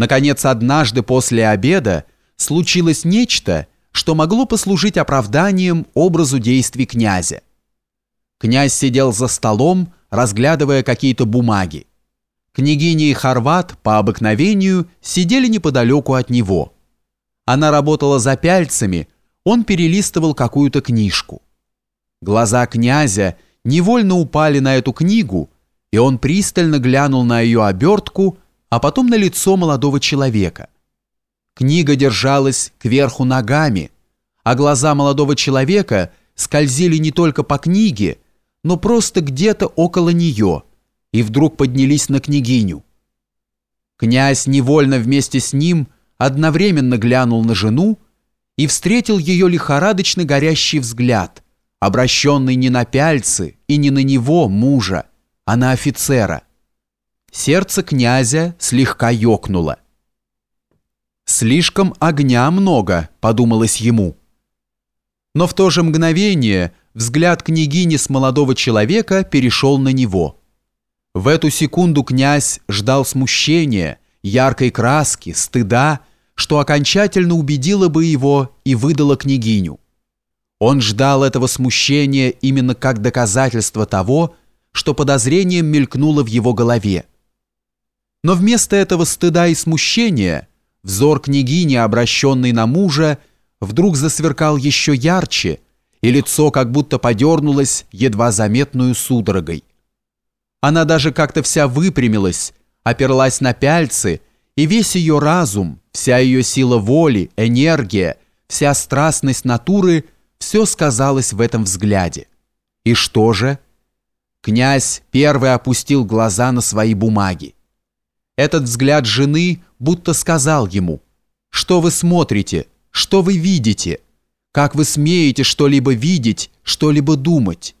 Наконец, однажды после обеда случилось нечто, что могло послужить оправданием образу действий князя. Князь сидел за столом, разглядывая какие-то бумаги. Княгиня и Хорват по обыкновению сидели неподалеку от него. Она работала за пяльцами, он перелистывал какую-то книжку. Глаза князя невольно упали на эту книгу, и он пристально глянул на ее обертку, а потом на лицо молодого человека. Книга держалась кверху ногами, а глаза молодого человека скользили не только по книге, но просто где-то около нее, и вдруг поднялись на княгиню. Князь невольно вместе с ним одновременно глянул на жену и встретил ее лихорадочно горящий взгляд, обращенный не на пяльцы и не на него, мужа, а на офицера. Сердце князя слегка ёкнуло. «Слишком огня много», — подумалось ему. Но в то же мгновение взгляд княгини с молодого человека перешел на него. В эту секунду князь ждал смущения, яркой краски, стыда, что окончательно убедило бы его и выдало княгиню. Он ждал этого смущения именно как доказательство того, что подозрение мелькнуло в его голове. Но вместо этого стыда и смущения взор княгини, обращенный на мужа, вдруг засверкал еще ярче, и лицо как будто подернулось едва заметную судорогой. Она даже как-то вся выпрямилась, оперлась на пяльцы, и весь ее разум, вся ее сила воли, энергия, вся страстность натуры – все сказалось в этом взгляде. И что же? Князь первый опустил глаза на свои бумаги. Этот взгляд жены будто сказал ему, «Что вы смотрите? Что вы видите? Как вы смеете что-либо видеть, что-либо думать?»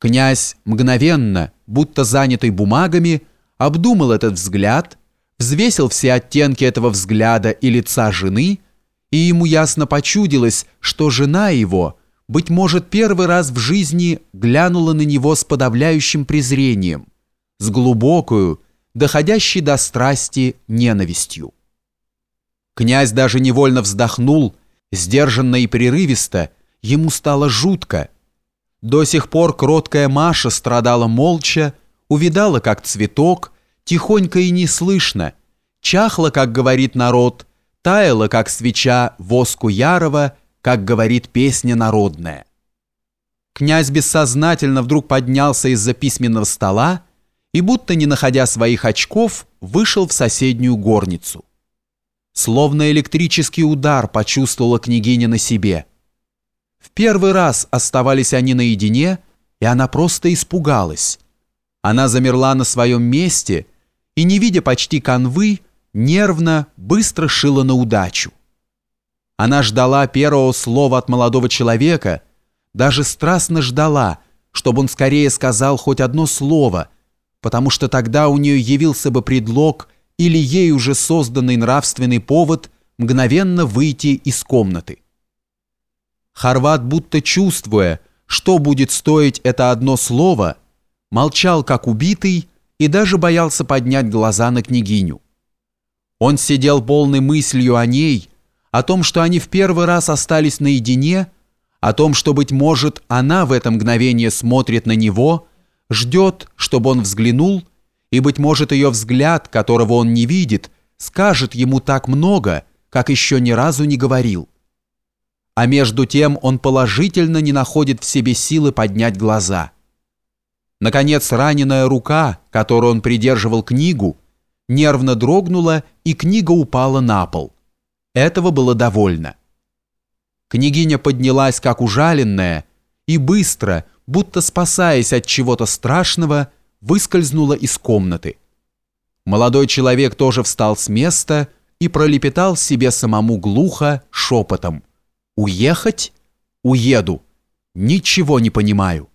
Князь мгновенно, будто занятый бумагами, обдумал этот взгляд, взвесил все оттенки этого взгляда и лица жены, и ему ясно почудилось, что жена его, быть может, первый раз в жизни глянула на него с подавляющим презрением, с глубокую, доходящей до страсти ненавистью. Князь даже невольно вздохнул, сдержанно и прерывисто, ему стало жутко. До сих пор кроткая Маша страдала молча, увидала, как цветок, тихонько и неслышно, чахла, как говорит народ, таяла, как свеча воску ярова, как говорит песня народная. Князь бессознательно вдруг поднялся из-за письменного стола и, будто не находя своих очков, вышел в соседнюю горницу. Словно электрический удар почувствовала княгиня на себе. В первый раз оставались они наедине, и она просто испугалась. Она замерла на своем месте и, не видя почти канвы, нервно, быстро шила на удачу. Она ждала первого слова от молодого человека, даже страстно ждала, чтобы он скорее сказал хоть одно слово – потому что тогда у нее явился бы предлог или ей уже созданный нравственный повод мгновенно выйти из комнаты. Хорват, будто чувствуя, что будет стоить это одно слово, молчал как убитый и даже боялся поднять глаза на княгиню. Он сидел полной мыслью о ней, о том, что они в первый раз остались наедине, о том, что, быть может, она в это мгновение смотрит на него – ждет, чтобы он взглянул, и, быть может, ее взгляд, которого он не видит, скажет ему так много, как еще ни разу не говорил. А между тем он положительно не находит в себе силы поднять глаза. Наконец, раненая рука, которую он придерживал книгу, нервно дрогнула, и книга упала на пол. Этого было довольно. Княгиня поднялась, как ужаленная, и быстро, будто спасаясь от чего-то страшного, выскользнула из комнаты. Молодой человек тоже встал с места и пролепетал себе самому глухо, шепотом. «Уехать? Уеду. Ничего не понимаю».